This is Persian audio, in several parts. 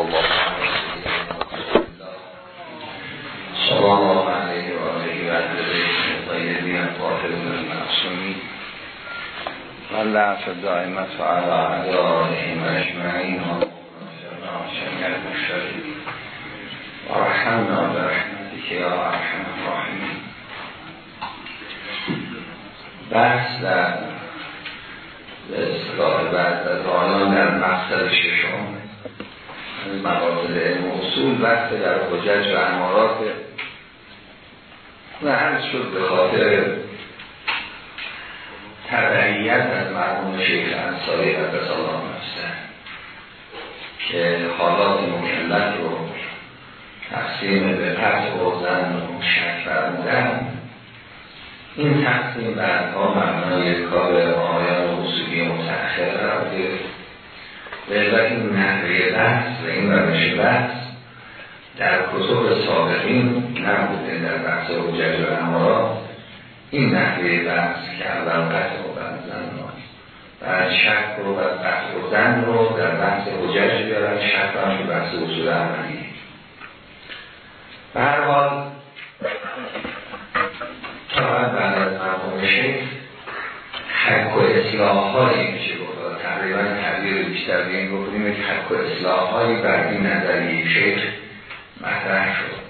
الله الله علیه و آله. و اهل طیبین الطاهرین المعصومین. و لعف دائمت و علی اعدائهم اجمعین و جميع المشتركين ورحمنا برحمتك یا ارحم الراحمین. بحث در به اصطلاح بعد از آنان در مقصد موصول وقت در حجج و امارات و عرض شد به خاطر تبعیت از مرمون شیخ انصاری قدس الله نفسه که حالات مکلف رو تقسیم به پس و زن و شک فرمودن این تقسیم بعدها معنای کار آیان و اصولی متأخر قرار گرفت. به این نحوه بحث و این روش بحث در کتب سابقین نبوده در بحث حجج و امارات این نحوه بحث که اول قطع و زن و شک رو و قطع و زن رو در بحث حجج بیارن شک رو هم بحث اصول عملی. به هر حال فقط بعد از مرحوم شیخ حق و اصلاح هایی میشه گفت تقریبا تعبیر بیشتر این گفتیم که حق و اصلاح هایی بر این نظری شیخ مطرح شد.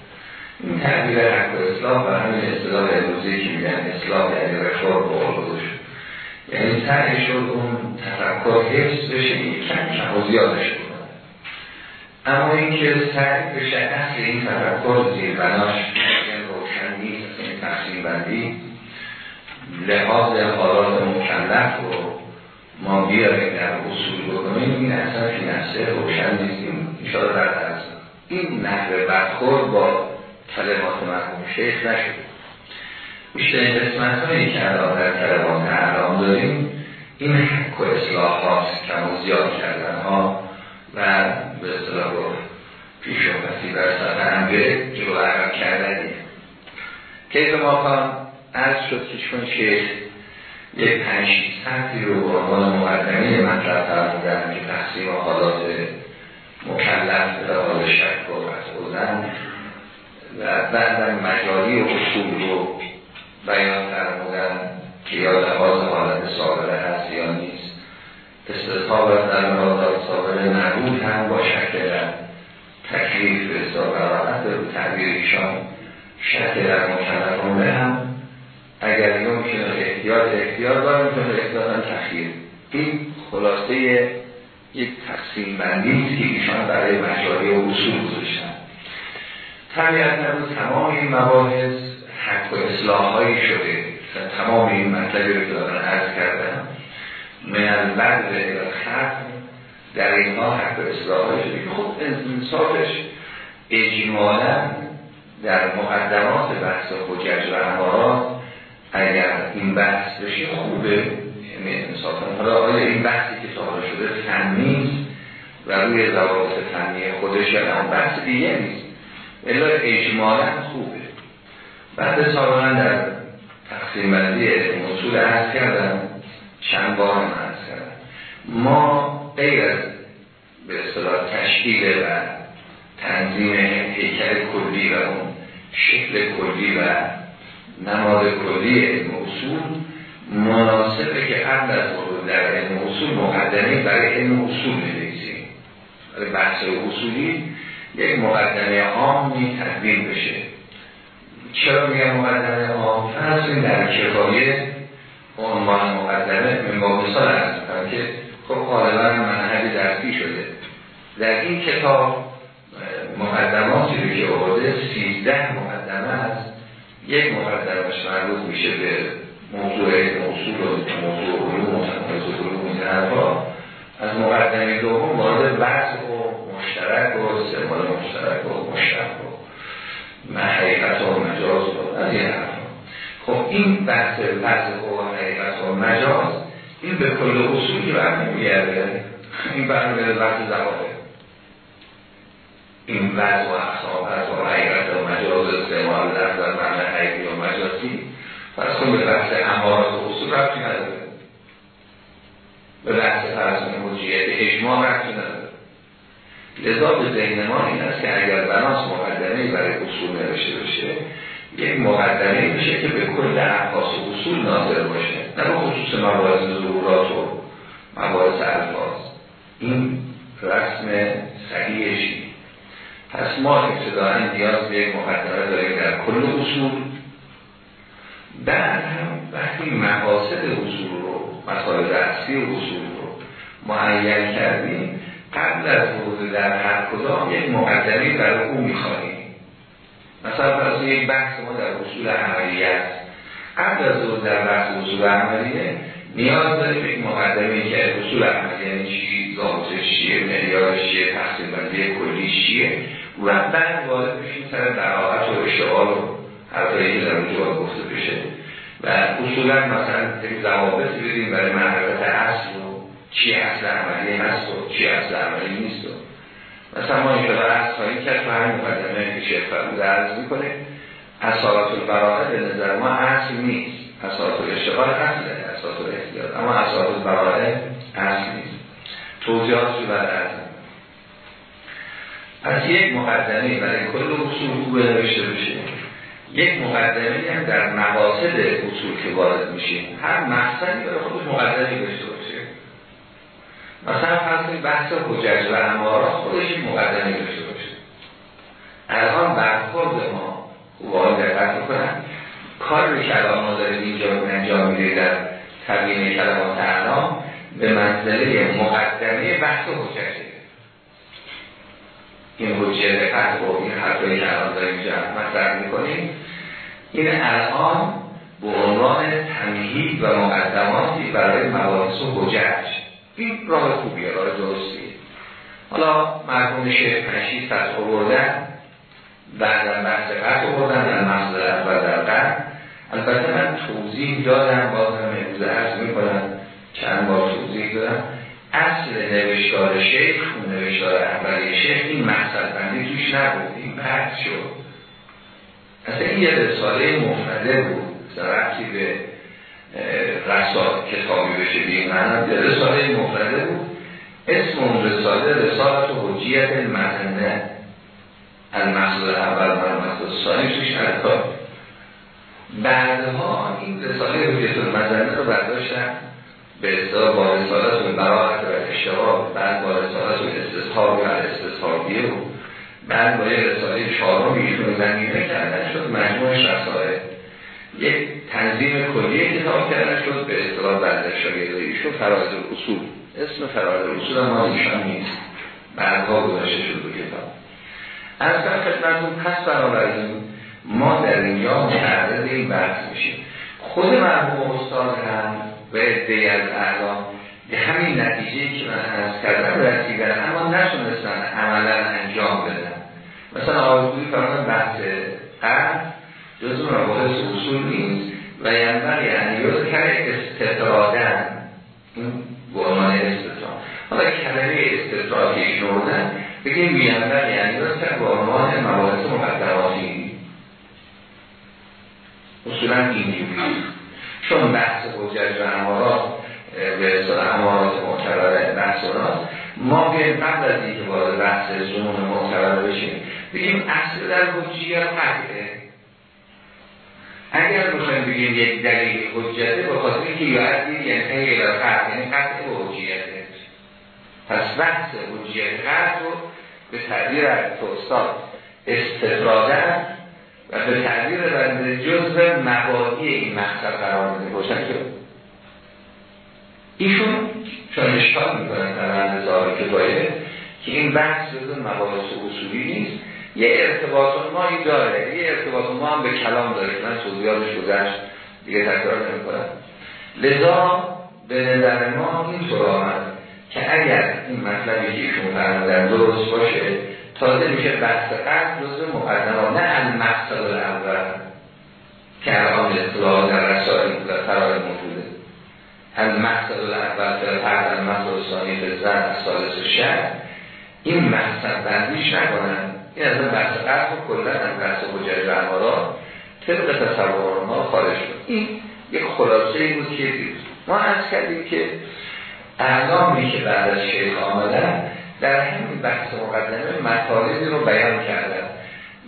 این تعبیر حق و اصلاح و همین اصلاح امروزی که میگن اصلاح یعنی رفور به شد یعنی سعی شد اون تفکر حفظ بشه یک کم کم زیادش کنه. اما اینکه سعی بشه اصل این تفکر زیر بناش روشن نیست این تقسیم بندی لحاظ حالات مکلف رو ما بیاریم در اصول بکنیم این اصلا فی نفسه روشن نیستیم. انشاءالله در این نحوه برخورد با کلمات مرحوم شیخ نشد. بیشترین قسمت هایی که الان در کلمات اعلام داریم این حق و اصلاحات کم و زیاد کردن ها و به اصطلاح پیش و پسی بر سطح امگه جلو عرب کردنیه کیف ما کان از شد که چون شیخ یک پنج سطحی رو به عنوان مقدمه مطلب فرمودن که تقسیم حالات مکلف به شک و بودن. و بعد مجاری و اصول رو بیان فرمودن که یا لحاظ حالت سابقه هست یا نیست. استثابت در مرادات سابقه نبود هم با شکل تکلیف به براحت به تعبیر ایشان شک در مکلفانه هم اگر یمکنه احتیاط اختیار داره می‌تونه اختیار تخییر. این خلاصه یک تقسیم بندی است که ایشان برای مجاری و اصول گذاشتن. طبیعتا تمام این مباحث حق و اصلاح هایی شده تمام این مطلبی رو که دارن عرض کردم من از بعد به ختم در اینها حق و اصلاح شده. که خب انصافش اجمالا در مقدمات بحث حجج و امارات اگر این بحث بشه خوبه. انصافا حالا آیا این بحثی که تا شده فنی و روی ضوابط فنی خودش یا هم بحث دیگه نیست. الا اجمالا خوبه. بعد سابقا در تقسیم بندی اصول عرض کردم چند بار هم کردم. ما غیر از به اصطلاح تشکیل و تنظیم هیکل کلی و اون شکل کلی و نماد کلی علم مناسبه که قبل از ورود در علم اصول مقدمه برای علم اصول نویسیم برای بحث اصولی یک مقدمه عامی تدوین بشه. چرا میگم مقدمه عام؟ فرض در کفایه عنوان مقدمه من با مثال هست که خب غالبا منهج درسی شده. در این کتاب مقدماتی رو که آورده سیزده مقدمه است یک مقدمش مربوط میشه به موضوع موصول و موضوع علوم و تمایز علوم این حرفا از مقدمه دوم وارد بحث و مشترک و استعمال مشترک و مشترک و حقیقت و مجاز و از این حرفا. خب این بحث بحث و حقیقت و مجاز این به کل اصولی برمیگرده این برمیگرده بحث زواهر این وضع و اقسام از و حقیقت و مجاز استعمال لفظ در معنی حقیقی و مجازی کن به بحث امارات و اصول رفتی نداره. به بحث فرض مجیت اجماع رفتی نداره. لذا به ذهن ما این است که اگر بناس مقدمه برای اصول نوشته بشه یک مقدمه میشه که به کل احواس و اصول ناظر باشه. نه به خصوص مباحث ظهورات و مباحث الفاظ. این رسم صحیحشی پس ما ابتداعا نیاز به یک مقدمه داریم در کل اصول. بعد هم وقتی مقاصد اصول رو مسائل اصلی اصول رو معین کردیم قبل از ورود در هر کدام یک مقدمه برای او میخواییم مثلا فرض یک بحث ما در اصول عملیه قبل از ورود در بحث اصول عملیه نیاز داریم یک مقدمه که اصول عملیه یعنی چی ضابطه چیه معیار چیه تقسیم بندی کلی چیه و بعد وارد بشیم سر دراحت و اشتغال و حرفایی که در اونجا گفته بشه. و اصولا مثلا یک ضوابطی بدیم برای معرفت اصل و چی اصل عملی هست و چی اصل عملی نیست. و مثلا ما این شده از خواهیم کرد و همین مقدمه که شیخ فرمود عرض می‌کنه اصالات البراءه به نظر ما اصل نیست. اصالات الاشتغال اصله اصالات الاحتیاط. اما اصالات البراءه اصل نیست. توضیحات رو بعد عرض پس یک مقدمه برای کل اصول خوب نوشته بشه. یک مقدمه هم در مقاصد اصول که وارد میشیم. هر مقصدی برای خود مقدمه داشته باشه. مثلا فرض بحث حجج و امارات خودش این مقدمه داشته باشه. الان برخورد ما خوب دقت می‌کنن کار کلام داره اینجا انجام میده در تبیین کلمات اعلام به منزله مقدمه بحث حججه این حجه دقت و این حرفایی که الان داریم اینجا مطرح می‌کنیم. این الان به عنوان تمهید و مقدماتی برای مباحث و حجج. این راه خوبیه راه درستیه. حالا مرحوم شیخ پنشی فتح بردن بعد بحث قطع بردن در مصدر اول در قطع البته من توضیح دادم باز هم امروز عرض می‌کنم چند بار توضیح دادم. اصل نوشتار شیخ اون نوشتار اولی شیخ این مقصد بندی توش نبود این شد. اصلا این یه رساله مفرده بود رفتی به رسال کتابی بشه بیم یه رساله مفرده بود. اسم اون رساله رسالت و حجیت المزنه المقصد اول و المقصد ثانی توش ارکار بعدها این رساله حجیت المزنه رو برداشتن به اصطلاح با رسالت و براحت و اشتغال بعد با رسالت و استصحاب و استصحابیه و بعد با یه رساله چهارم ایشون زمینه کردن شد مجموعش رساله. یک تنظیم کلی کتاب کردن شد به اصطلاح بعد شاگرد ایشون فرائض اصول. اسم فرائض اصول ما ایشان نیست بعدها گذاشته شد به کتاب. از خدمتتون پس بنابراین ما در اینجا متعرض این بحث میشیم. خود مرحوم استاد هم و ادهی از اعلام به همین نتیجه که من از کردم رسیدن اما نتونستن عملا انجام بدن. مثلا آرزوی فرمان بحث قرد جزو مباحث اصول نیست و ینبغی یعنی یاد کرده استطرادن این به عنوان استطراد حالا کلمه استطراد که ایشون بگیم ینبغی یعنی یاد کرده به عنوان مباحث مقدماتی. اصولا اینجوری. چون بحث حجج و امارات به اصطلاح امارات معتبر بحث ما به قبل از اینکه وارد بحث زمون معتبر بشیم بگیم اصل در حجیت قطعه. اگر بخوایم بگیم یک دلیل حجته به خاطر اینکه یادی یعنی الى قطع یعنی قطع به حجیته پس بحث حجیت قطع رو به تعبیر استاد استفراده و به تعبیر بنده جزء مبادی این مقصد قرار میده باشن که ایشون چون اشکال می‌کنن در بند ظاهر کفایه که این بحث جزء مباحث اصولی نیست. یه ارتباط مایی داره. یه ارتباط ما هم به کلام داره. من توضیحاتش گذشت دیگه تکرار نمی کنم لذا به نظر ما این آمد که اگر این مطلبی که ایشون فرمودن درست باشه تازه میشه بحث قرد جزء مقدمات نه المقصد الاول که الان اطلاع در رسائل و فرار موجوده. مقصد الاول در فرد المقصد ثانی به زن سالس شهر. این مقصد بندیش نکنن این از این بحث قرد و کلن هم بحث حجر و طبق تصور ما خارج شد. این یک خلاصه ای بود که ما از کردیم که اعلامی که بعد از شیخ آمدن در همین بحث مقدمه مطالبی رو بیان کردن.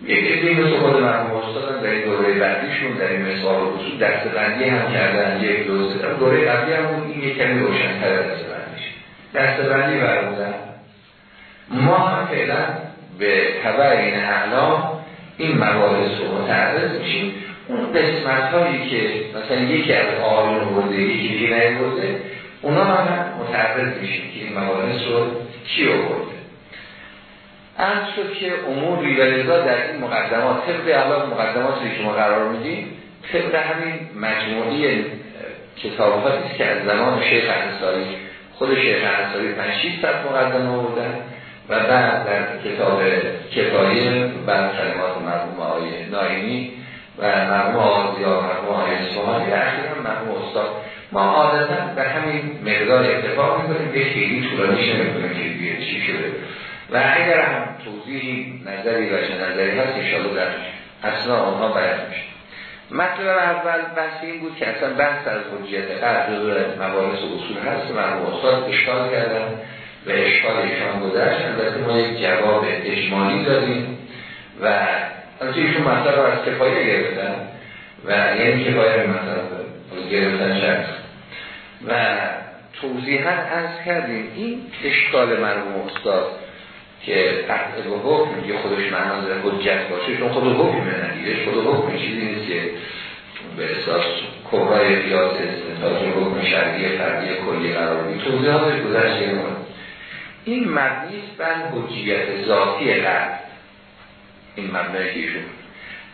یک عده مثل خود مرحوم استادم در این دوره بعدیشون در این مثال و اصول دست بندی هم کردن یک دوره دوره قبلی هم بود این یک کمی روشن‌تر دست بندیش. دست بندی برمودن ما هم فعلا به تبع این اعلام این مباحث رو متعرض میشیم. اون قسمت هایی که مثلا یکی از آقایون برده یکی دیگه نیورده اونا هم متعرض میشیم که این مباحث رو کی آورده. از شد که امور ریولیزا در این مقدمات طبق الان مقدمات که شما قرار میدیم طبق همین مجموعی کتاب است که از زمان شیخ انصاری خود شیخ انصاری 5 6 مقدمه آوردن. و بعد در کتاب کفایه بعد کلمات مرحوم آقای نایمی و مرحوم آقای یا مرحوم آقای اصفهانی و اخیرا مرحوم استاد ما عادتا به همین مقدار اتفاق می‌کنیم به خیلی طولانی نمی‌کنیم که بیه چی شده. و اگر هم توضیحی نظری و نظری هست انشاءالله در اصلا آنها بیان میشه. مطلب اول بحث این بود که اصلا بحث از حجیت قرد جزو مباحث اصول هست. و استاد اشکال کردن. و اشکال ایشان گذشت. البته ما یک جواب اجمالی دادیم و از ایشون مطلب از کفایه گرفتن و یعنی کفایه مطلب گرفتن شخص و توضیحا از کردیم. این اشکال مرموم استاد که قطع به حکم یه خودش معنا داره حجت باشه چون خود حکم ندیده. خود حکم چیزی نیست که به اساس کبرای قیاس استنتاج حکم شرعی فردی کلی قرار بید توضیحاتش گذشته این مبنی بر حجیت ذاتی قلب. این مبنای ایشون.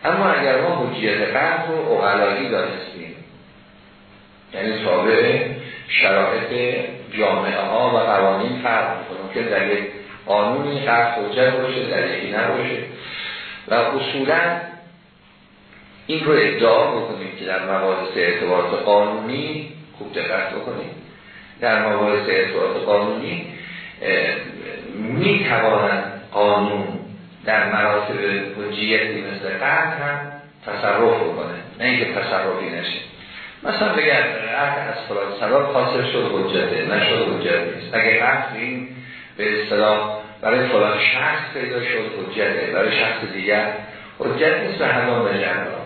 اما اگر ما حجیت قلب رو اقلایی دانستیم یعنی تابع شرایط جامعه ها و قوانین فرق می‌کنه. که در یک قانونی قلب حجت باشه در یکی نباشه. و اصولا این رو ادعا بکنیم که در مباحث اعتبارات قانونی خوب دقت بکنیم. در مباحث اعتبارات قانونی می توانند قانون در مراتب حجیتی مثل قرد هم تصرف کنه نه اینکه تصرفی نشه. مثلا بگر قرد از فلان سبب حاصل شد حجته نشد حجت نیست. اگر قرد این به اصطلاح برای فلان شخص پیدا شد حجته برای شخص دیگر حجت نیست و همان به جنران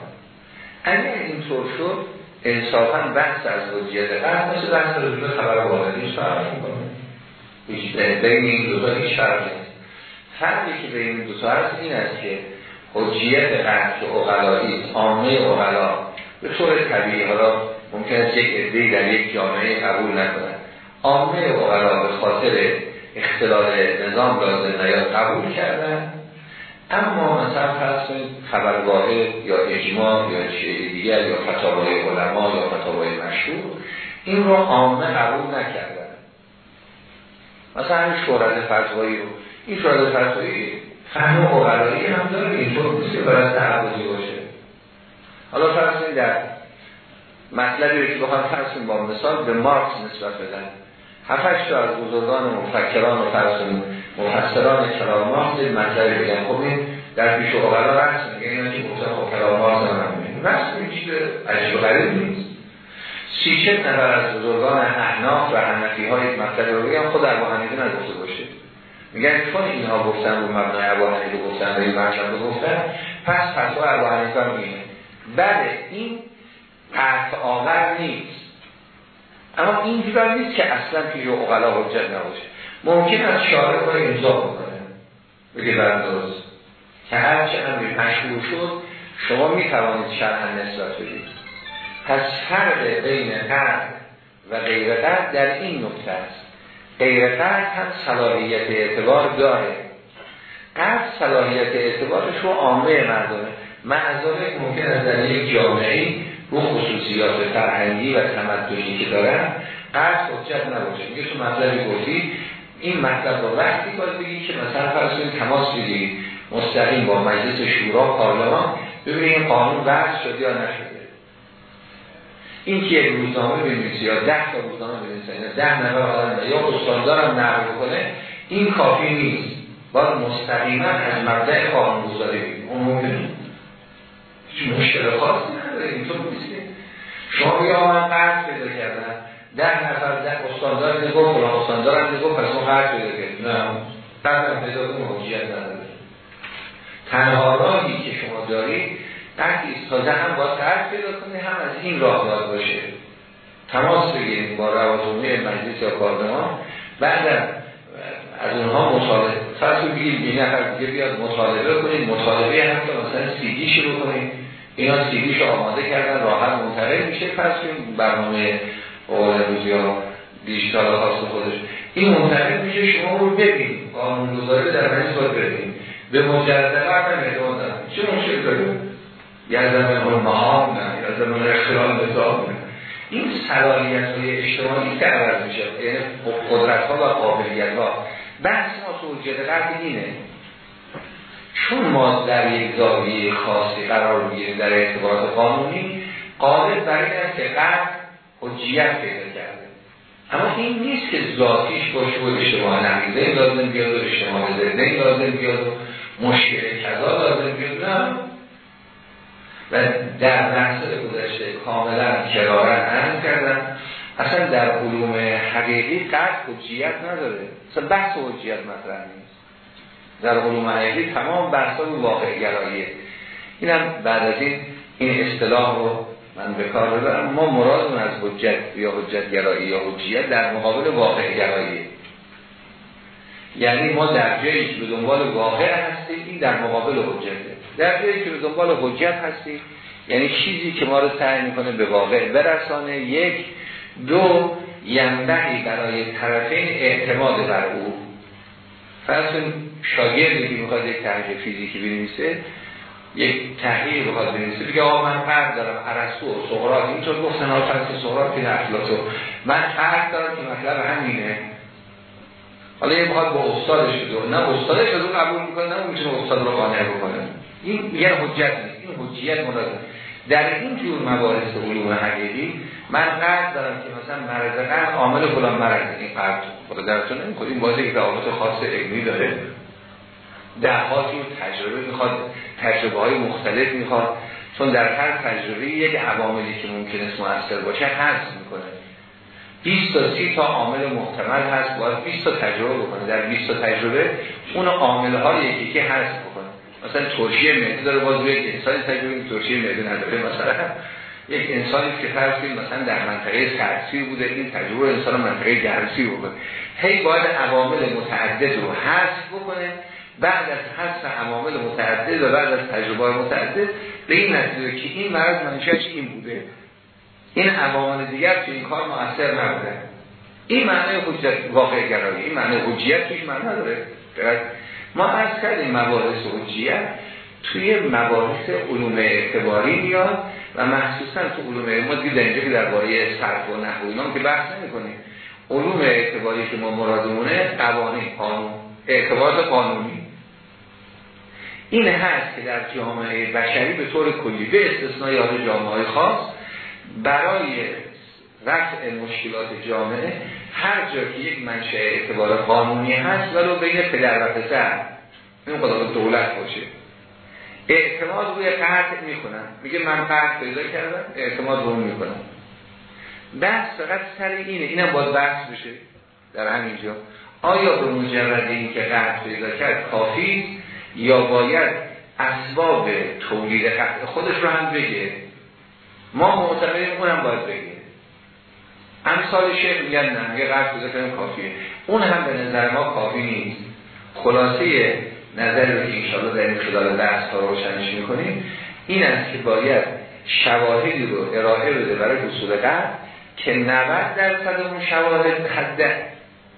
اگر اینطور شد انصافا بحث از حجیت قرد مثل بحث رجوع خبر واردی فرق می‌کنه. بین این دو تا هیچ فرق فرقی که بین این دو تا هست این است که حجیت قرد اقلایی عامه اقلا به طور طبیعی حالا ممکن است یک عده‌ای در یک جامعه قبول نکنند عامه اقلا به خاطر اختلال نظام لازم نیاد قبول کردن. اما مثلا فرض خبرگاه یا اجماع یا چیزی دیگر یا فتاوای علما یا فتاوای مشهور این رو عامه قبول نکردن. مثلا شورت فتوایی رو این شورت فتوایی فهم اقلایی هم داره اینطور نیست که برای تعبدی باشه. حالا فرض در مطلبی که بخوام فرض با مثال به مارکس نسبت بدن هفتش تا از بزرگان مفکران و فرض مفسران کلام مارکس مطلبی بگن خب این در پیش اقلا رسم میگه اینا که گفتن کلام مارکس هم رسم چیز عجب و غریب نیست. سی چه نفر از بزرگان احناف و حنفی های مطلب رو بگم خود ابو حنیفه نگفته باشه. میگن چون اینها گفتن رو مبنای ابو حنیفه گفتن و این گفتن پس فتوا ابو حنیفه هم بله این قطع آور نیست. اما این جور نیست که اصلا پیش اقلا حجت نباشه. ممکن است شارع کنه امضا بکنه. بگه درست که هر چقدر مشهور شد شما می توانید شرح نسبت بدید. پس فرق بین قرد و غیر قرد در این نکته است. غیر قرد هم صلاحیت اعتبار داره. قرد صلاحیت اعتبارش رو عامه مردمه. معذاره ممکن است در یک جامعه رو خصوصیات فرهنگی و تمدنی که دارن قرد حجت نباشه. میگه تو مطلبی گفتی این مطلب رو وقتی باید بگی که مثلا فرض تماس بگیرید مستقیم با مجلس شورا پارلمان ببینید قانون وضع شد یا نشده این که یک روزنامه بنویسی یا ده تا روزنامه بنویسی یا ده نفر آدم یا استاندارم نقل کنه این کافی نیست. باید مستقیما از مبدع قانونگذاری بگیم ممکن هیچ مشکل خاصی نداره. اینطور نیست. شما بگه من قرض پیدا کردم. ده نفر ده استاندار نگو فلان استاندارم نگو پس ما قرض پیدا کردیم. نه. قبل پیدا کنیم حجیت نداره. تنها راهی که شما دارید قطعی تازه هم با طرف پیدا کنید هم از این راه داد باشه. تماس بگیریم با روازونه مجلس یا کاردمان بعد از اونها مطالبه فرض بگید این نفر دیگه بیاد مطالبه کنید مطالبه که مثلا سیدی شروع کنید اینا سیدیش آماده کردن راحت منتقل میشه پس برنامه قول روزی ها دیجیتال خاص خودش. این منتقل میشه شما رو ببین. قانون گذاری در مجلس باید ببین به مجرد ادامه دارم چه مشکل داریم یا زمان مهام نه یا زمان اختلال نظام نه. این صلاحیت های اجتماعی که عوض میشه یعنی قدرت ها و قابلیت ها بحث ما توجیه قبل اینه. چون ما در یک زاویه خاصی قرار می‌گیریم در اعتبارات قانونی قابل برای این که قبل حجیت پیدا کرده. اما این نیست که ذاتیش باشه و اشتباه نمیده لازم بیاد و اشتباه زنده لازم بیاد و مشکل کذا لازم بیاد نه. و در بحث گذشته کاملا کرارن هم کردن اصلا در علوم حقیقی قرد حجیت نداره. اصلا بحث حجیت مطرح نیست. در علوم حقیقی تمام بحث های واقع گراییه. اینم بعد از این این اصطلاح رو من به کار ببرم. ما مرادمون از حجت یا حجت گرایی یا حجیت در مقابل واقع گراییه. یعنی ما در جایی به دنبال واقع هستیم این در مقابل حجته. در جایی که به دنبال حجت هستیم یعنی چیزی که ما رو سعی می‌کنه به واقع برسانه یک دو ینبهی برای طرفین اعتماد بر او. فرض شاگردی که می‌خواد یک تحقیق فیزیکی بنویسه یک تحقیق بخواد بنویسه بگه آقا من قرد دارم عرستو و سقراط اینطور گفتن ها فرض سقراط که افلاطون من قرد دارم که مطلب همینه. حالا یه بخواد با استادش بده نه استادش از قبول می‌کنه نه می‌تونه استاد رو قانع بکنه. این یه حجت نیست این حجیت مراد در این جور مباحث علوم حقیقی من قرد دارم که مثلا مرض قرد عامل فلان مرض این قرد خدا درتون نمی‌خواد این بازی که روابط خاص علمی داره. ده ها تجربه می‌خواد. تجربه های مختلف می‌خواد. چون در هر تجربه یک عواملی که ممکن است موثر باشه حذف می‌کنه. 20 تا 30 تا عامل محتمل هست. باید 20 تا تجربه بکنه. در 20 تا تجربه اون عامل های یکی که حذف بکنه. مثلا ترشی معده داره باز یک انسانی تجربه ترشی معده نداره. مثلا یک انسانی که فرض مثلا در منطقه سرسی بوده این تجربه انسان منطقه گرسی بوده هی باید عوامل متعدد رو حذف بکنه. بعد از حذف عوامل متعدد و بعد از تجربه متعدد به این نتیجه که این مرض منشأش این بوده. این عوامل دیگر تو این کار مؤثر نبوده. این معنی حجت واقع گرایی این معنی حجیت توش معنی نداره. ما از کردیم مباحث حجیت توی مباحث علوم اعتباری میاد و مخصوصا تو علوم ما دیگه اینجا که درباره صرف و نحو اینا که بحث نمی‌کنیم. علوم اعتباری که ما مرادمونه قوانین قانون اعتبارات قانونی. این هست که در جامعه بشری به طور کلی به استثنای حال جامعه خاص برای رفع مشکلات جامعه هر جا که یک منشأ اعتبار قانونی هست ولو بین پدر و پسر این خدا دولت باشه. اعتماد روی قرد می‌کنن. میگه من قرد پیدا کردم اعتماد رو می‌کنم. بحث فقط سر اینه. اینم باید بحث بشه. در همینجا. آیا به مجرد این که قرد پیدا کرد کافی یا باید اسباب تولید خودش رو هم بگه؟ ما معتقدیم اونم باید بگه. امثال شیخ میگن نه یه قرد کردن کافیه. اون هم به نظر ما کافی نیست. خلاصه نظر رو که انشاءالله در این خلال درس ها روشنش می‌کنیم این است که باید شواهدی رو ارائه بده برای حصول قرد که 90 درصد اون شواهد حد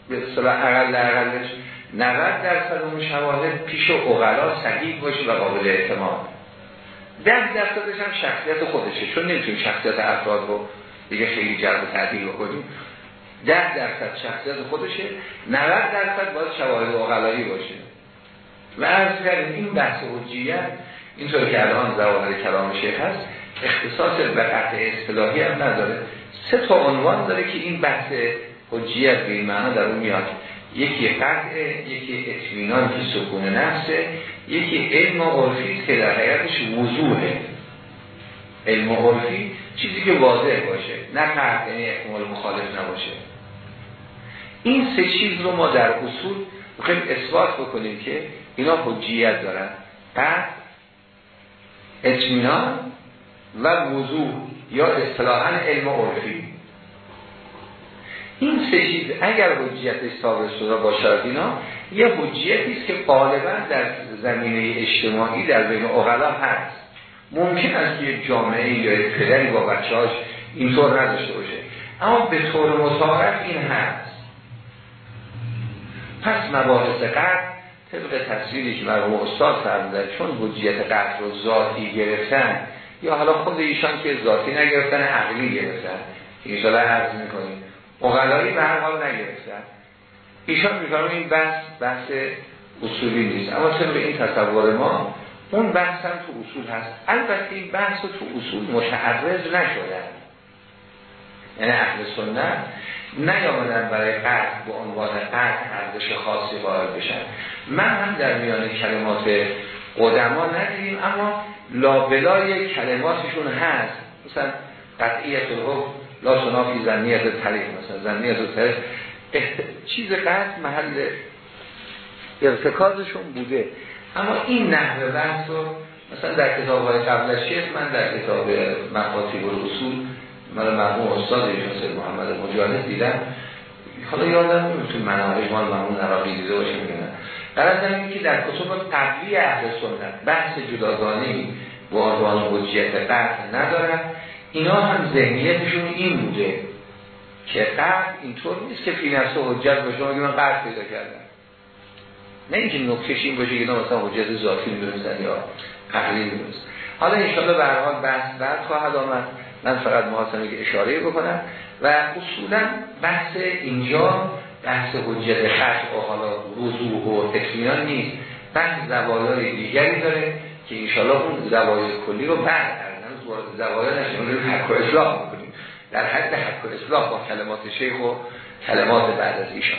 به اصطلاح اقل اقلش 90 درصد اون شواهد پیش اقلا صحیح باشه و قابل اعتماد. 10 درصدش هم شخصیت خودشه چون نمی‌تونیم شخصیت افراد رو دیگه خیلی جلب تعدیل بکنیم. 10 درصد شخصیت خودشه 90 درصد باید شواهد اقلایی باشه. و عرض کردیم این بحث حجیت اینطور که الان زواهر کلام شیخ هست اختصاص به اصطلاحی هم نداره. سه تا عنوان داره که این بحث حجیت به این معنا در اون میاد. یکی قطع یکی اطمینان که سکون نفسه یکی علم عرفی که در حیاتش وضوحه. علم عرفی چیزی که واضح باشه نه قطع یعنی احتمال مخالف نباشه. این سه چیز رو ما در اصول می‌خوایم اثبات بکنیم که اینا حجیت دارن. قد اطمینان و وضوع یا اصطلاحا علم عرفی. این سه چیز اگر حجیتش ثابت شده باشد اینا یه حجیتی است که غالبا در زمینه اجتماعی در بین اغلا هست. ممکن است که جامعه یا پدری با بچه‌هاش اینطور نداشته باشه. اما به طور متعارف این هست. پس مباحث قرد طبق تصویری که مرحوم استاد فرمودن چون حجیت قرد رو ذاتی گرفتن یا حالا خود ایشان که ذاتی نگرفتن عقلی گرفتن که ایشالا عرض می‌کنیم. اغلایی به هر حال نگرفتن. ایشان میفرمون این بحث بحث اصولی نیست. اما طبق این تصور ما اون بحث هم تو اصول هست. البته این بحث تو اصول متعرض نشدن. یعنی اهل سنت نیامدن برای قرد به عنوان قرد ارزش خاصی قائل بشن. من هم در میان کلمات قدما ندیدیم اما لابلای کلماتشون هست. مثلا قطعیت رو لا سنافی زنیت تلیق مثلا زنیت تلیق چیز قرد محل ارتکازشون بوده. اما این نحوه بحث رو مثلا در کتاب های قبل شیخ من در کتاب مقاطی و اصول من مرحوم استاد ایشون محمد مجاهد دیدم. حالا یادم نمیاد تو مناهج مال مرحوم عراقی دیده باشه میگن در این که در کتب قبلی اهل سنت بحث جداگانه با عنوان حجیت قطع ندارن. اینا هم ذهنیتشون این بوده که قطع اینطور نیست که فی نفس حجت باشه. من قطع پیدا کردم. نه اینکه نکتش این باشه که مثلا حجت ذاتی می‌دونستن یا عقلی می‌دونست حالا انشاءالله به هر حال بحث بعد خواهد آمد. من فقط محاسمه که اشاره بکنم و اصولا بحث اینجا بحث حجت خط و حالا وضوح و تکمیان نیست. بحث زوایای دیگری داره که انشاءالله اون زوایای کلی رو بعد وارد زوایا نشون رو حق و اصلاح بکنیم در حد حق و اصلاح با کلمات شیخ و کلمات بعد از ایشان.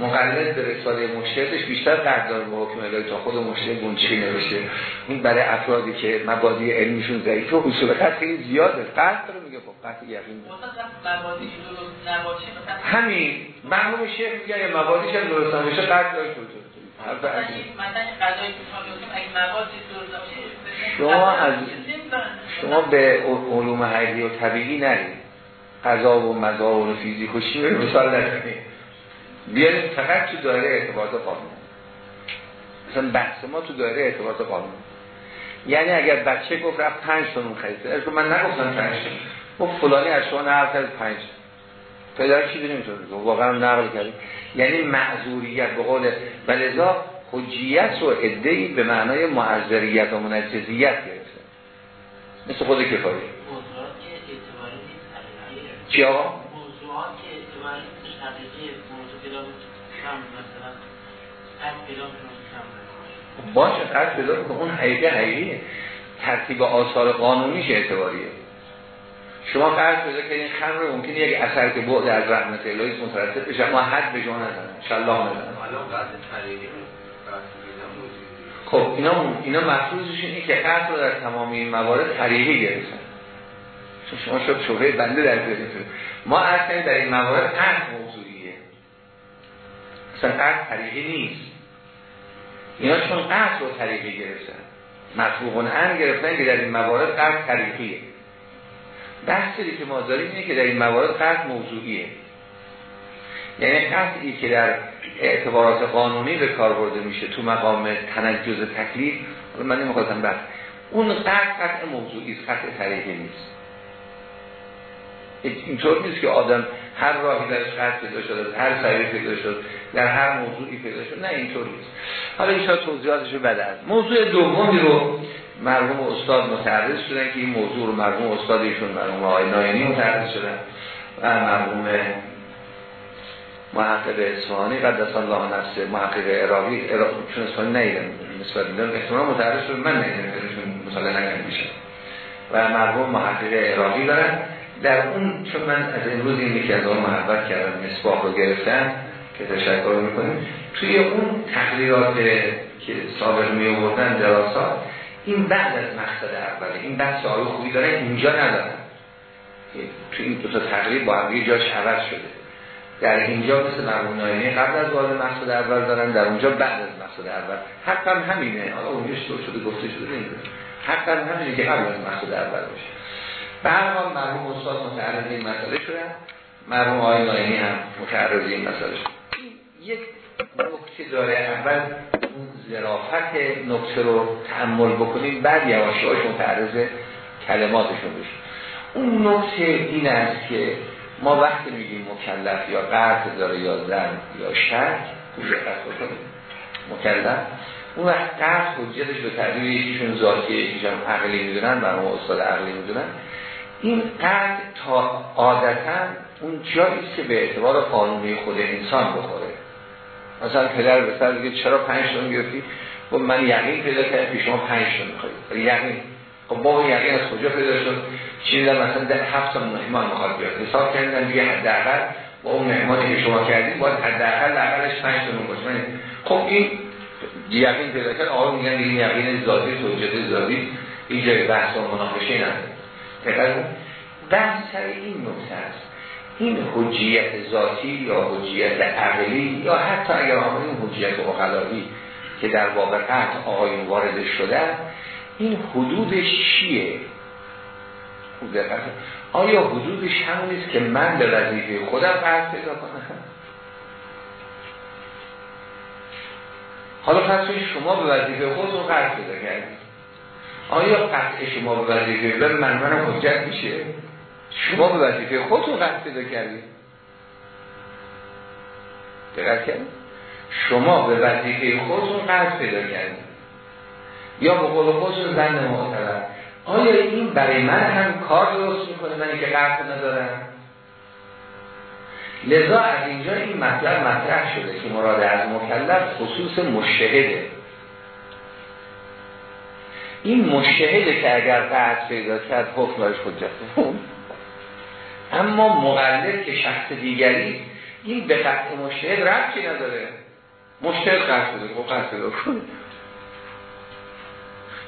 مقلد به رساله مشتهدش بیشتر قدردان به حکم الهی تا خود مشتهد گونچی نوشته این برای افرادی که مبادی علمیشون ضعیفه و حصول قد خیلی زیاده. قد رو میگه خب قد یقین همین. مرحوم شیخ میگه اگه مبادیش هم درست نمیشه قد داشت شما از شما به علوم حیدی و طبیعی نرید. قضا و مزا و فیزیک و شیوه مثال نکنید بیاریم فقط تو دایره اعتبارات قانون. مثلا بحث ما تو دایره اعتبارات قانون. یعنی اگر بچه گفت رفت پنج تون خریده. از من نگفتم پنج گفت فلانی از شما نقل کرد پنج پدر چی نمی‌تونه واقعا نقل کردیم. یعنی معذوریت به قول ولذا حجیت و ادهی به معنای معذریت و منجزیت گرفته. مثل خود کفایی. چی آقا؟ باشه قرد پیدا که اون حقیقه حقیقیه. ترتیب آثار قانونیش اعتباریه. شما قرد پیدا که این خمر ممکنه یک اثر که بعد از رحمت الهی مترتب بشه اما حد به جا نزنه شالله نزنه خب اینا اینا مفروضش اینه که قرد رو در تمامی این موارد طریقی گرفتن. شما شد شبه بنده در ما اصلا در این موارد قرد موضوعیه. اصلا قرد طریقی نیست. اینا چون قرد رو طریقی گرفتن. مطبوقون هم گرفتن که در این موارد قرد طریقیه. بحثی که ما داریم اینه که در این موارد قرد موضوعیه. یعنی قطعی که در اعتبارات قانونی به کار برده میشه تو مقام تنجز تکلیف من نمی‌خواستم بحث. اون قطع قطع موضوعی است قطع طریقی نیست. اینطور نیست که آدم هر راهی درش قطع پیدا شد هر سریع پیدا شد در هر موضوعی پیدا شد نه اینطور نیست. حالا این توضیحاتش بعد از موضوع دومی رو مرحوم استاد متعرض شدن که این موضوع رو مرحوم استاد ایشون مرحوم آقای ناینی متعرض شدن و مرحوم محقق اصفهانی قدس الله نفسه محقق عراقی چون اصفهانی نیدن نسبت میدن احتمال متعرض شد من نیدن مثلا نگم میشه. و مرحوم محقق عراقی دارن. در اون چون من از امروز این یکی از اون محبت کردم مصباح رو گرفتم که تشکر می‌کنیم. توی اون تقریرات که سابق می آوردن دراسات این بعد از مقصد اوله این بحث آیه خوبی داره اینجا ندارن توی این دو تا تقریب با هم جاش عوض شده. در اینجا مثل مرمون ناینی قبل از وارد مقصد اول دارن در اونجا بعد از مقصد اول. حقا همینه. حالا اونجا شده گفته شده نمی‌دونه حقا همینه که قبل از مقصد اول باشه. به هر حال مرحوم استاد متعرض این مسئله شدن مرحوم آقای ناینی هم متعرض این مسئله شد یک نکته داره. اول اون ظرافت نکته رو تحمل بکنیم بعد یواشی هاش متعرض کلماتشون بشه. اون نکته این است که ما وقتی میگیم مکلف یا قرد داره یا زن یا شک مکلف. اون وقت قرد حجتش به تعبیر یکیشون ذاتی یکیشون عقلی می‌دونن اون استاد عقلی می‌دونن. این قرد تا عادتا اون جایی که به اعتبار قانونی خود انسان بخوره. مثلا پدر به سر دیگه چرا پنج تون گرفتی و من یقین پیدا کردم که شما پنج تون می‌خواید یقین. خب با یقین از کجا پیدا شد؟ چیزی مثلا در هفت مهمان می‌خواد بیاد. حساب کردن دیگه حداقل با اون مهمانی که شما کردید باید حداقل لاقلش 5 تا باشه خب این یقین پیدا کرد. آقا میگن این یقین ذاتی توجیه ذاتی این جای بحث و مناقشه نداره. بحث سر این نکته است. این حجیت ذاتی یا حجیت عقلی یا حتی اگر آمدیم حجیت اقلاوی که در باب قطع آقایون وارد شده این حدودش چیه؟ آیا حدودش همون نیست که من به وظیفه خودم قرض پیدا کنم؟ حالا پس شما به وظیفه خودتون قرض پیدا کردید. آیا قطع شما به وظیفه من منم حجت میشه؟ شما به وظیفه خودتون قرض پیدا کردید دقت کردید شما به وظیفه خودتون قرض پیدا کردید یا به قول خودتون زن محترم آیا این برای من هم کار درست می‌کنه من که قرض ندارم؟ لذا از اینجا این مطلب مطرح شده که مراد از مکلف خصوص مشهده. این مشهده که اگر قرض پیدا کرد حکمش حجت اما مقلد که شخص دیگری این به قطع مشهد ربطی نداره. مشهد قرض بده خب پیدا کنه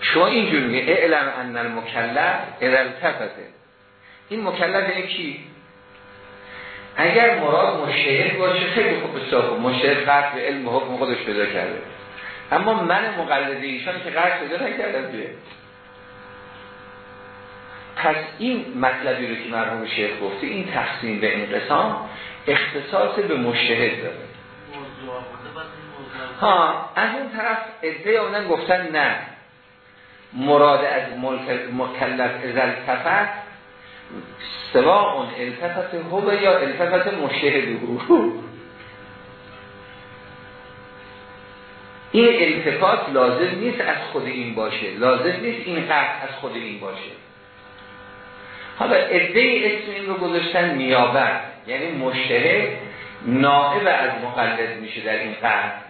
شما اینجور میگه اعلم ان المکلف ارلتفته این مکلف اینه کی؟ اگر مراد مشهد باشه خیلی خوب بسیار مشهد قرد به علم حکم خودش پیدا کرده. اما من مقلد ایشان که قرد پیدا نکردم بیه پس این مطلبی رو که مرحوم شیخ گفته این تقسیم به انقسام اختصاص به مشهد داره. ها از اون طرف ادعای اونن گفتن نه. مراد از مکلف ازل تفت اون التفت هو یا التفت مشهد این التفات لازم نیست از خود این باشه. لازم نیست این قطع از خود این باشه. حالا ادهی اسم این رو گذاشتن نیابت. یعنی مشتهد نائب از مقلد میشه در این قطع.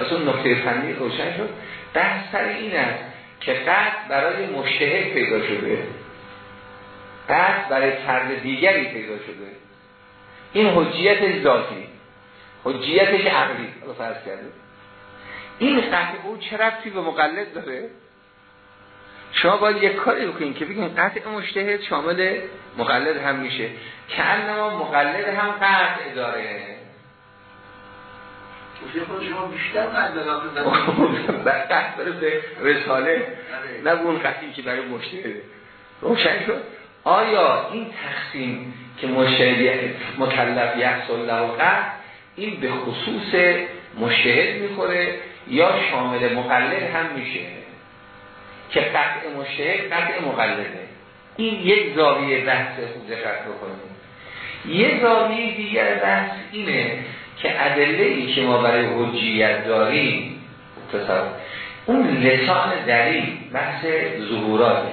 از اون نقطه فنی روشن شد. بحث سر این است که قصد برای مشتهد پیدا شده. قصد برای فرد دیگری پیدا شده. این حجیت ذاتی. حجیتش عقلی. فرض کرده این قطع او چه رفتی به مقلد داره؟ شما باید یک کاری بکنید که بگیم قطع مشتهد شامل مقلد هم میشه. که انما مقلد هم قطع داره. شما بیشتر بر به رساله نه اون قطعی که برای مشتهده. روشن شد؟ آیا این تقسیم که مشتهدی مکلف یحصل قطع این به خصوص مشتهد می‌خوره؟ یا شامل مقلد هم میشه که قطع مشتهد قطع مقلده. این یک زاویه بحث خوب دقت بکنیم یه زاویه دیگر بحث اینه که ادله ای که ما برای حجیت داریم اون لسان دلیل بحث ظهوراته.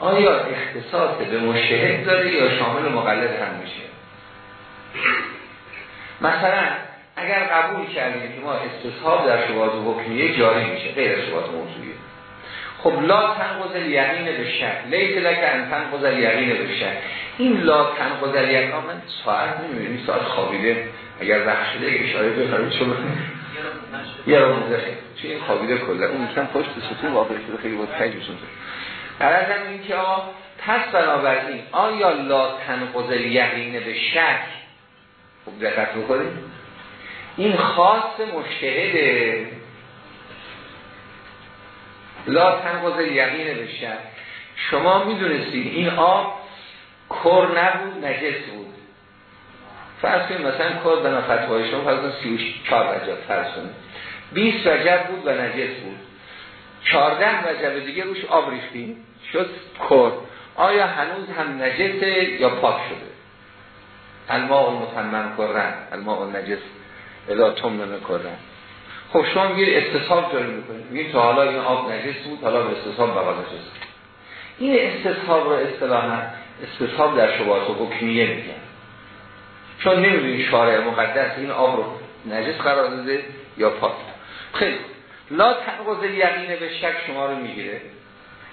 آیا اختصاص به مشهد داره یا شامل مقلد هم میشه؟ مثلا اگر قبول کردیم که ما استصحاب در شبات حکمیه جاری میشه غیر شبات موضوعیه خب لا تنقض یقین به شک. لیت لک ان تنقض یقین به شک. این لا تنقض یقین من ساعت نمی‌دونم ساعت خوابیده. اگر وقت شده اشاره بفرمایید شما یه رو مزخه چون این خوابیده کلا. اون یکم پشت ستون واقع شده. خیلی بود خیلی بسون هم این که پس بنابراین آیا لا تنقض یقین به شک؟ خب دقت بکنید. این خاص مشتهده لا تنقض یقین به شک شما می‌دونستید این آب کر نبود نجس بود. فرض کنید مثلا کر به فتوای شما فرض کنید 34 وجب فرض کنید. 20 وجب بود و نجس بود. 14 وجب دیگه روش آب ریختیم شد کر. آیا هنوز هم نجسه یا پاک شده؟ الماء المتمم کرن الماء نجس اذا تمنم کرن خب شما میگید استصحاب جاری می‌کنید میگید تا حالا این آب نجس بود حالا به استصحاب بقا نجس این استصحاب رو اصطلاحا استصحاب در شباهات حکمیه میگن. چون نمی‌دونی شارع مقدس این آب رو نجس قرار داده یا پاک. خیلی لا تنقض یقین به شک شما رو می‌گیره.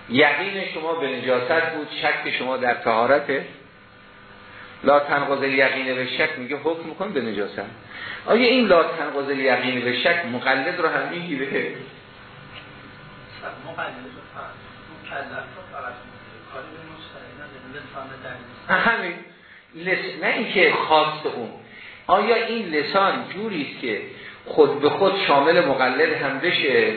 یقین شما به نجاست بود شک شما در طهارته. لا تنقض یقین به شک میگه حکم میکن به نجاست. آیا این لا تنقض یقین به شک مقلد رو هم می‌گیره؟ همین. نه اینکه خواست اون. آیا این لسان جوری که خود به خود شامل مقلد هم بشه؟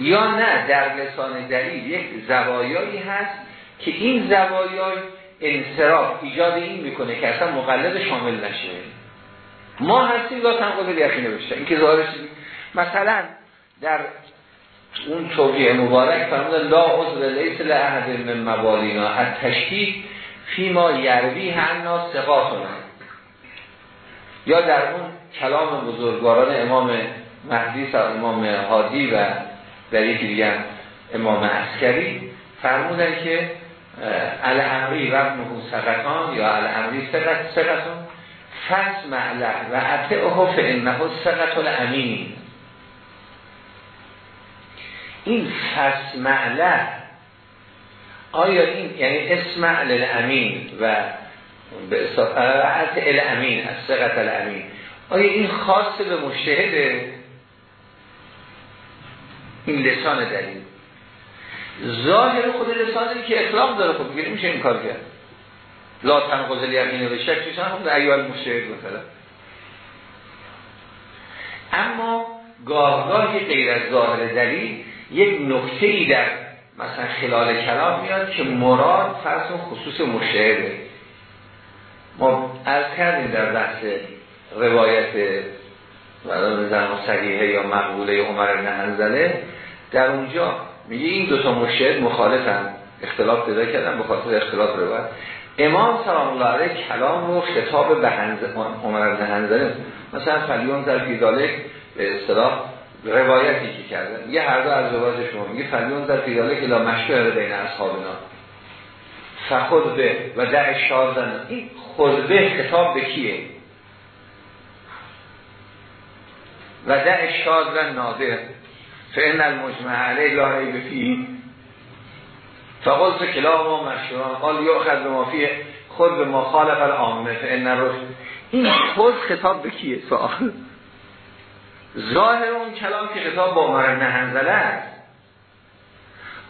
یا نه در لسان دلیل یک زوایایی هست که این زوایای انصراف ایجاد این می‌کنه که اصلا مقلد شامل نشه؟ ما هستیم لا تنقض یقینه بشه این که ظاهرش مثلا در اون توجیه مبارک فرمودن لا عذر لیس لأحد من موالینا. از تشکیک فیما یروی هننا سقاتونه یا در اون کلام بزرگواران امام مهدی و امام حادی و در یکی دیگر امام عسکری فرمودن که الامری ربنه سقطان یا الامری سقطان فس معلق و اطعه فانه سقط الامین. این فس معلق آیا این یعنی اسم الامین و به اصطلاح الامین از سقط الامین. آیا این خاص به مشهده این لسان دلیل. ظاهر خود لسانی که اطلاق داره خب میشه این کار کرد. لا تنقض الیقین به شک چیزا هم در ایال مشهد مثلا. اما گاهگاه غیر از ظاهر دلیل یک نکته ای در مثلا خلال کلام میاد که مراد فرض خصوص مشهده ما از کردیم در بحث روایت زن صحیحه یا مقبوله عمر بن حنزله. در اونجا میگه این دو تا مشهد مخالفن. اختلاف پیدا کردن به خاطر اختلاف روایت. امام سلام الله علیه کلام رو خطاب به عمر بن حنزله. مثلا فلیون در فیدالک به اصطلاح روایتی که کرده. یه هر دو از روایت شما. میگه فلیون در فیدالک الا مشکل بین اصحابنا به و در شادن این خود به خطاب به کیه؟ و در شاد و نادر فإن المجمع علیه لا ریب فی فقلت کلام و مشروع. قال یأخذ به ما فیه خود به مخالف العامه. فإن رشد این خود خطاب به کیه سوال ظاهر اون کلام که خطاب با عمر نهنزله است.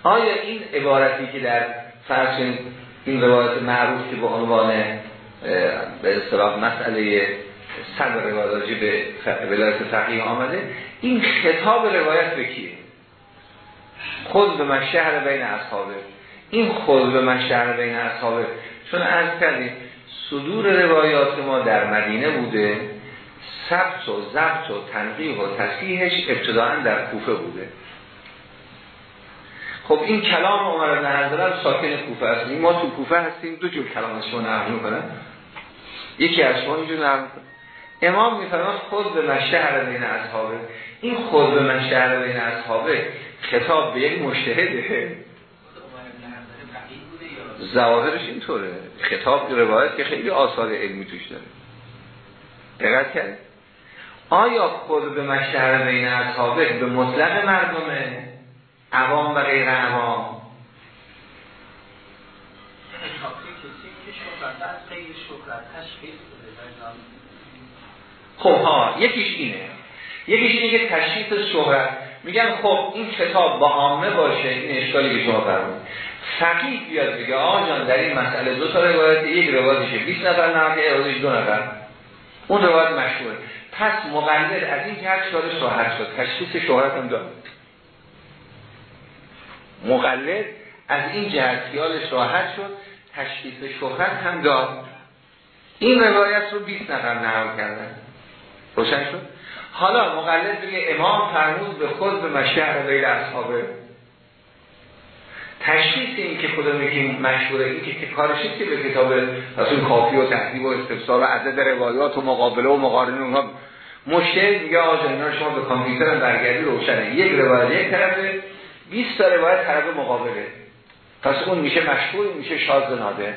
آیا این عبارتی که در فرض این روایت معروف که به عنوان به اصطلاح مسئله صدر روایت به ولایت فقیه آمده این خطاب روایت به کیه؟ خود به من شهر بین اصحابه. این خود به من شهر بین اصحابه. چون از کردیم صدور روایات ما در مدینه بوده ثبت و ضبط و تنقیح و تصحیحش ابتداعا در کوفه بوده. خب این کلام عمر بن حنظله ساکن کوفه هستیم ما تو کوفه هستیم دو جور کلام شما نقل می‌کنن یکی از شما اینجور نقل امام میفرماد خود به مشهر بین اصحابه. این خود به مشهر بین اصحابه خطاب به یک مشتهده زواهرش اینطوره. خطاب روایت که خیلی آثار علمی توش داره. دقت کرد؟ آیا خود به مشهر بین اصحابه به مطلق مردمه؟ عوام و غیر عوام؟ خب ها یکیش اینه. یکیش اینه که تشخیص شهرت. میگن خب این کتاب با عامه باشه این اشکالی که شما فرمود فقیه بیاد بگه آجان در این مسئله دو تا روایت یک روایتشه 20 نفر نقل دو نفر. اون روایت مشهوره. پس مقلد از این جهت شده شهرت شد تشخیص شهرت هم داره مقلد از این جهت خیال راحت شد تشخیص شهرت هم داد. این روایت رو 20 نفر نقل کردن. روشن شد؟ حالا مقلد بگه امام فرمود به خود به مشهر غیر اصحابه. تشخیص این که خدا میگیم مشهوره این که کارشی که به کتاب رسول کافی و تحریب و استفسار و عدد روایات و مقابله و مقارنه اونها مشکل میگه آجا اینا شما به کامپیوتر برگردی روشنه. یک روایت یک طرفه 20 تا روایت طرف مقابله. پس اون میشه مشهور میشه شاز ناده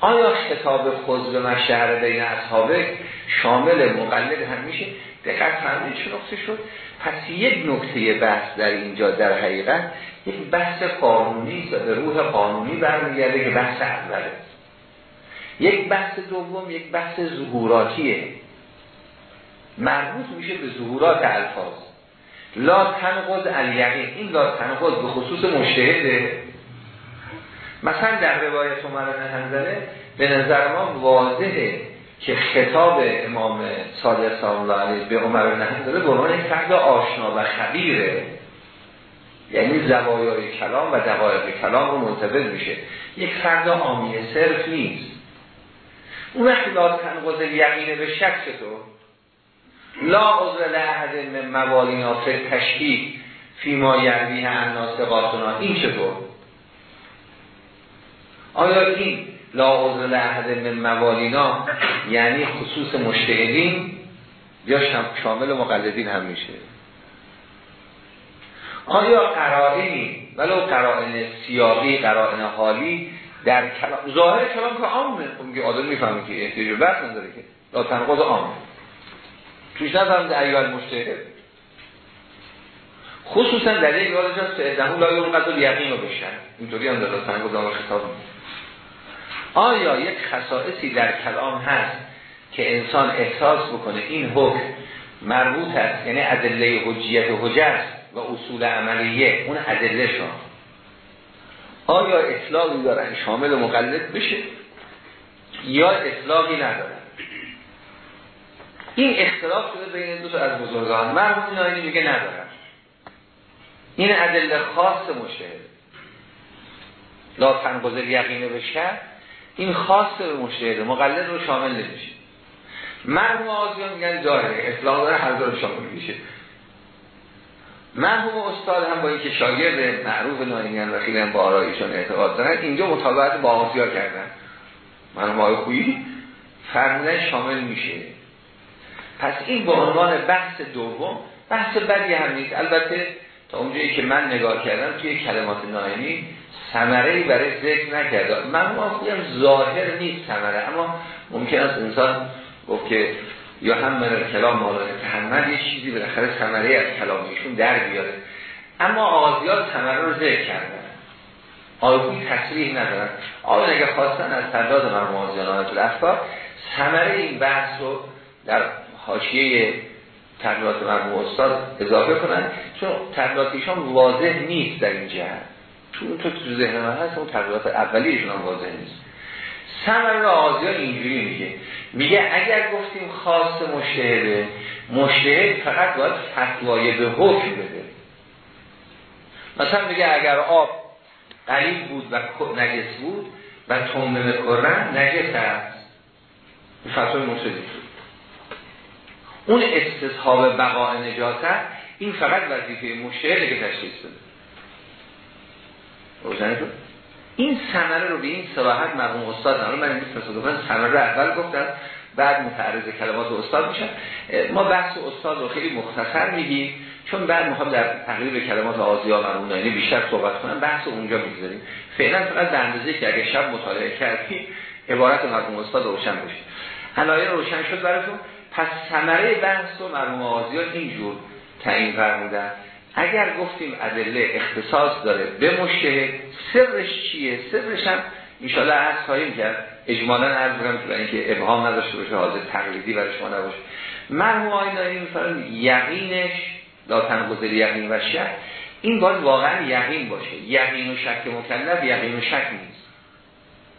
آیا خطاب خود به مشهر بین اصحابه شامل مقلد هم میشه؟ دقت فرمایید نقطه شد؟ پس یک نکته بحث در اینجا در حقیقت یک بحث قانونی و به روح قانونی برمیگرده که بحث اوله یک بحث دوم یک بحث ظهوراتیه. مربوط میشه به ظهورات الفاظ. لا تنقض الیقین. این لا تنقض به خصوص مشتهده. مثلا در روایت عمر به نظر ما واضحه که خطاب امام صادق سلام الله علیه به عمر هنزله به عنوان فرد آشنا و خبیره. یعنی زوایای کلام و دقایق کلام رو منتبه میشه. یک فرد آمیه صرف نیست. اون وقت لا تنقض یقینه به شک چطور لا عذر لحد من موالینا فی تشکیل فی ما یعنی الناس قاتنا این چطور آیا این لا عذر لحد من موالینا یعنی خصوص مشتهدین یا شامل مقلدین هم میشه. آیا قرائنی ولو قرائن سیاقی قرائن حالی در کلام ظاهر کلام که عامه خب میگه آدم می‌فهمه که احتیاج بحث نداره که. لا تنقض عامه توش نفهمده ایوال مشتهد. خصوصا در یک راه جاست ادهو لای اون قدر یقین رو بشن اینطوری هم داره تنگو دامر خطاب آیا یک خصائصی در کلام هست که انسان احساس بکنه این حکم مربوط است؟ یعنی ادله حجیت و حجت و اصول عملیه. اون ادله شما. آیا اطلاقی دارن شامل مقلد بشه؟ یا اطلاقی ندارن؟ این اختلاف شده بین دو تا از بزرگان. مرحوم نایینی میگه ندارن. این ادله خاص مشهد لا تنقضل یقینه بشه این خاص به مشهده مقلد رو شامل نمیشه. مرحوم آزیان میگن داره اطلاق داره هر داره شامل میشه. مرحوم استاد هم با اینکه شاگرد معروف ناینیان و خیلی هم با آرایشان اعتقاد دارن اینجا مطابقت با آزیا کردن. مرحوم آقای خویی فرمونه شامل میشه. پس این به عنوان بحث دوم بحث بدی هم نیست. البته تا اونجایی که من نگاه کردم توی کلمات ناینی سمره برای ذکر نکرده. من موافقم ظاهر نیست سمره اما ممکن است انسان گفت که یا هم من کلام مولانا تحمل یه چیزی بالاخره ثمره از کلامشون در بیاره. اما آغازیات ثمره رو ذکر کردن آیوی تصریح ندارن آیا اگر خواستن از تعداد من موازیانات الافکار ثمره این بحث رو در حاشیه تبلیغات مرموم استاد اضافه کنن چون تبلیغاتیشان واضح نیست در این جهت. تو تو تو ذهن من هست اون تبلیغات اولیشون هم واضح نیست. سمر آزیان اینجوری میگه. میگه اگر گفتیم خاص مشهده مشهد فقط باید فتوای به حکم بده. مثلا میگه اگر آب قلیل بود و نجس بود و تنبه مکرن نجس هست فتوای مشهدی اون استصحاب بقاء نجاست این فقط وظیفه مشهده که تشخیص بده. روزنه این ثمره رو به این صلاحت مرحوم استاد نمی‌دونم من این تصادفا ثمره رو اول گفتم بعد متعرض کلمات استاد میشن ما بحث استاد رو خیلی مختصر میگیم چون بعد می‌خوام در تقریب کلمات آزیا مرحوم ناینی بیشتر صحبت کنم. بحث اونجا می‌گذاریم. فعلا فقط به اندازه که اگه شب مطالعه کردی عبارت مرحوم استاد روشن بشه. علایه روشن شد براتون. پس ثمره بحث و مرحوم آزیا اینجور تعیین فرمودن؟ اگر گفتیم ادله اختصاص داره به مشتهد سرش چیه؟ سرش هم انشاءالله عرض خواهیم کرد. اجمالا عرض برم که اینکه ابهام نداشته باشه حاضر تقلیدی برای شما نباشه. مرحوم آینایی میفرم یقینش لا تنقض یقین و شک این باید واقعا یقین باشه. یقین و شک مکلف یقین و شک نیست.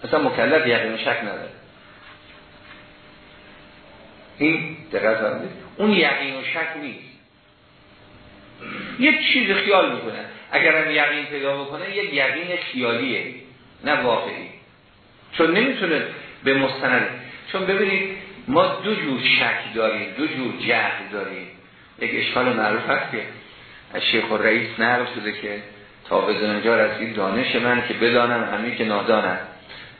اصلا مکلف یقین و شک نداره. این دقیق اون یقین و شک نیست. یک چیز خیال می‌کنه اگر هم یقین پیدا بکنه یک یقین خیالیه نه واقعی چون نمی‌تونه به مستند چون ببینید ما دو جور شک داریم دو جور جهل داریم یک اشکال معروف هست که از شیخ و رئیس نرم شده که تا زنجا رسید دانش من که بدانم همین که نادانم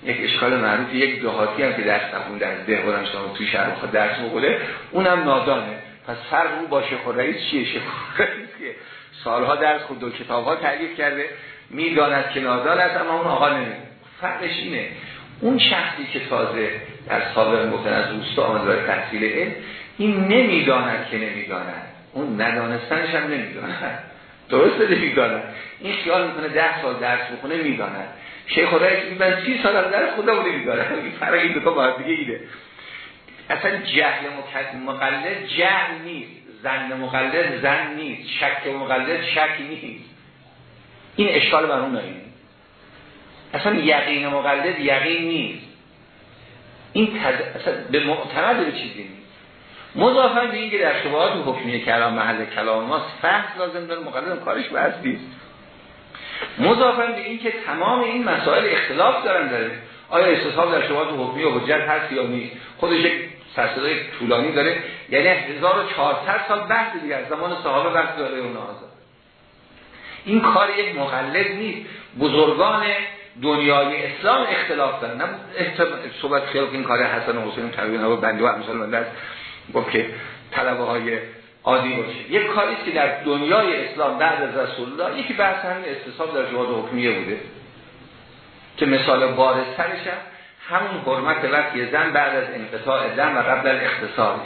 یک اشکال معروف یک دهاتی هم که درس نخون در ده شما توی شهر خود درس بگوله اونم نادانه پس فرق او با شیخ چیه؟ شیخ که سالها درس خود کتاب ها تعلیف کرده می‌داند که نادان است اما اون آقا نمید فرقش اینه اون شخصی که تازه در سابق گفتن از روستا آمد برای تحصیل علم این نمی‌داند که نمی‌داند. اون ندانستنش هم نمی‌داند. درست نمی‌داند. این خیال می‌کنه ده سال درس بخونه می‌داند. شیخ خدای من سی سال از درس خدا بوده می‌داند این فرق این دو باید دیگه ایده اصلا جهل مقلد جهل نیست. زن مقلد زن نیست. شک مقلد شک نیست. این اشکال بر اون اصلا یقین مقلد یقین نیست. این تز... اصلا به معتمد به چیزی نیست. مضافن به اینکه در شبهات حکمی کلام محل کلام ما فحص لازم داره مقلد کارش بس نیست. مضافن به اینکه تمام این مسائل اختلاف دارن داره آیا استصحاب در شبهات حکمی و حجت هست یا نیست؟ خودش یک سرسدای طولانی داره. یعنی 1400 سال بحث دیگه از زمان صحابه بحث داره اون این کار یک مقلد نیست. بزرگان دنیای اسلام اختلاف دارن. نه صحبت خیال این کار حسن و حسین تقریبا و بنده و امثال بنده است. گفت که طلبه های عادی باشه. یک کاری که در دنیای اسلام بعد از رسول الله یکی بحث همین استصحاب در جواز حکمیه بوده. که مثال بارزترش هم همون حرمت وقتی زن بعد از انقطاع دم و قبل الاختصار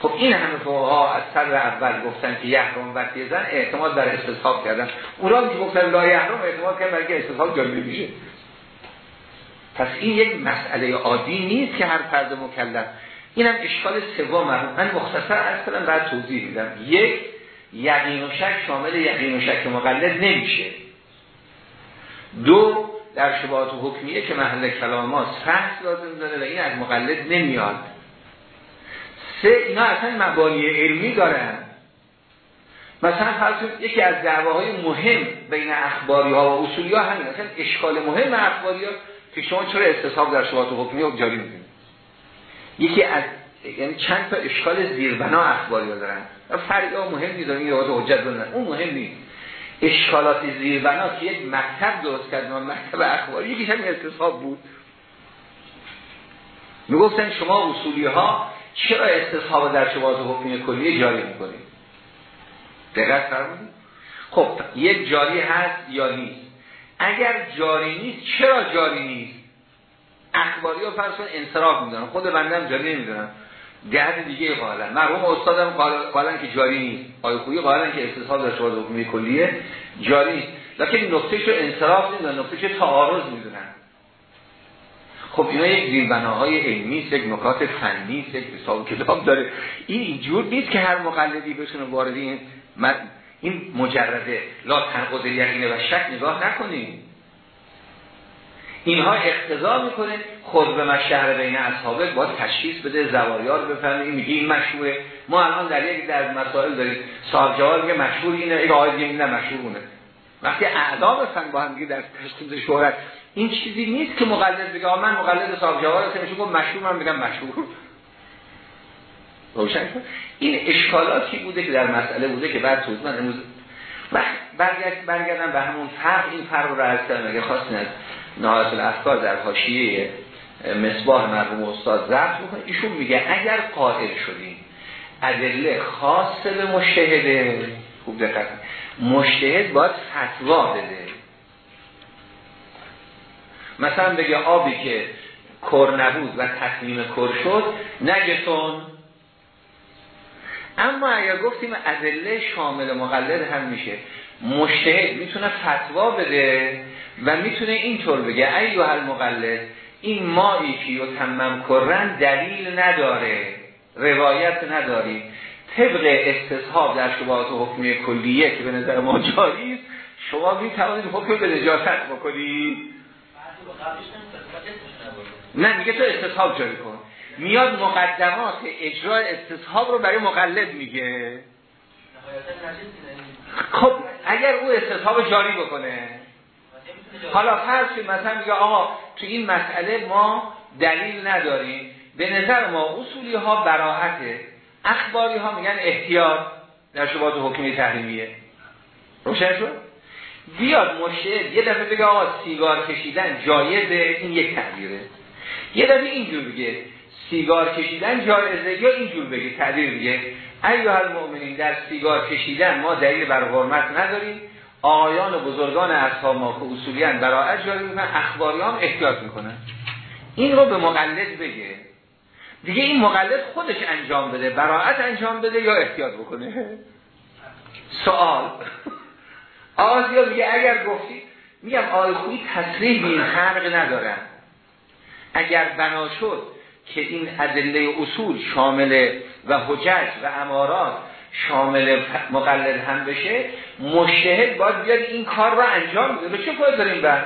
خب این همه فقها از سر اول گفتن که یحرم وقتی زن اعتماد در استصحاب کردن. اونا که گفتن لا یحرم اعتماد کردن برای استصحاب جاری میشه. پس این یک مسئله عادی نیست که هر فرد مکلف. اینم اشکال سوم من مختصر اصلا بعد توضیح میدم. یک یقین و شک شامل یقین و شک مقلد نمیشه. دو در شباهات حکمیه که محل کلام ما سخت لازم داره و این از مقلد نمیاد. سه اینا اصلا مبانی علمی دارن. مثلا فرض یکی از دعواهای مهم بین اخباری ها و اصولی ها همین اصلا اشکال مهم اخباری ها که شما چرا استصحاب در شباهات حکمی جاری می‌دونید یکی از یعنی چند تا اشکال زیربنا اخباری ها دارن فرقی ها مهم روایت حجت دارن. اون مهم نیست. اشکالات زیربنا که یک مکتب درست کرد مکتب اخباری یکیش هم استصحاب بود. می‌گفتن شما اصولی ها چرا استصحاب در شباز حکمی کلیه جاری می‌کنید؟ دقت فرمودید؟ خب یک جاری هست یا نیست؟ اگر جاری نیست چرا جاری نیست؟ اخباری ها فرض انصراف می‌دونن خود بندم جاری نمی‌دونن ده دیگه قائلن. مرحوم استادم قائلن که جاری نیست. آقای خویی قائلن که استصحاب در شباز حکمی کلیه جاری نیست. لیکن نقطه شو انصراف نقطه شو تعارض می‌دونن. خب اینا یک زیربناهای علمی یک نکات فنی یک حساب کتاب داره. این اینجور نیست که هر مقلدی بتونه وارد این این مجرده لا تنقض یقینه و شک نگاه نکنیم. اینها اقتضا می‌کنه. خود به مشهر بین اصحابه باید تشخیص بده زواریار بفهمه. این میگه این مشهوره. ما الان در یک در مسائل داریم. صاحب جواب میگه مشهور اینه. ای آقای دیگه نه مشهور اونه وقتی اعدام هستن با هم در تشخیص شهرت. این چیزی نیست که مقلد بگه من مقلد صاحب جواب هستم میشه گفت مشهور من میگم مشهور. روشن این اشکالاتی بوده که در مسئله بوده که بعد توضیح من امروز برگرد برگردم به همون فرق. این فرق رو عرض کردم. اگه خواستین از نهایت الافکار در حاشیه مصباح مرحوم استاد ضبط بکنه ایشون میگه اگر قائل شدیم ادله خاص به مشهده خوب دقت مشتهد باید فتوا بده. مثلا بگه آبی که کر نبود و تصمیم کر شد نگتون. اما اگر گفتیم ادله شامل مقلد هم میشه. مشتهد می‌تونه فتوا بده و می‌تونه اینطور بگه ایوه المقلد این مایی که تمم کرن دلیل نداره روایت نداریم طبق استصحاب در شبهات حکمی کلیه که به نظر ما جاری شما می توانید حکم به نجاست بکنید. نه میگه تو استصحاب جاری کن. میاد مقدمات اجرای استصحاب رو برای مقلد میگه. خب اگر او استصحاب جاری بکنه حالا فرض مثلا میگه آقا تو این مسئله ما دلیل نداریم به نظر ما اصولی ها براحته اخباری ها میگن احتیاط در شبات حکمی تحریمیه. روشن شد؟ بیاد مشهد یه دفعه بگه آقا سیگار کشیدن جایزه این یک تعبیره یه دفعه اینجور بگه سیگار کشیدن جایزه یا اینجور بگه تعبیر بگه ایها المؤمنین در سیگار کشیدن ما دلیل بر حرمت نداریم. آیان و بزرگان اصحاب ما که اصولیان برای جاری می‌کنن اخباری هم احتیاط می‌کنن. این رو به مقلد بگه. دیگه این مقلد خودش انجام بده براعت انجام بده یا احتیاط بکنه؟ سوال. آزیا میگه اگر گفتی میگم آقای خویی تصریح این خرق ندارن اگر بنا شد که این ادله اصول شامل و حجج و امارات شامل مقلد هم بشه مشتهد باید بیاد این کار را انجام بده. به چه پای داریم بحث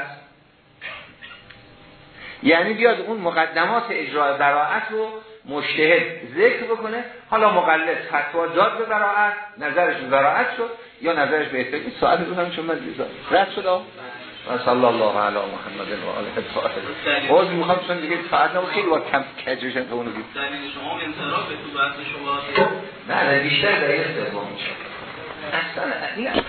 یعنی بیاد اون مقدمات اجرای براعت رو مشتهد ذکر بکنه حالا مقلد فتوا داد به براعت نظرش براعت شد یا نظرش به احتیاج سوال هم چون من رد شد و صلی الله علی محمد و آله الطاهرین باز می‌خوام چون دیگه ساعت نمو خیلی با کم کجشن تو اونو دید دلیل شما انصراف تو بحث شما نه نه بیشتر در این سوم میشه. اصلا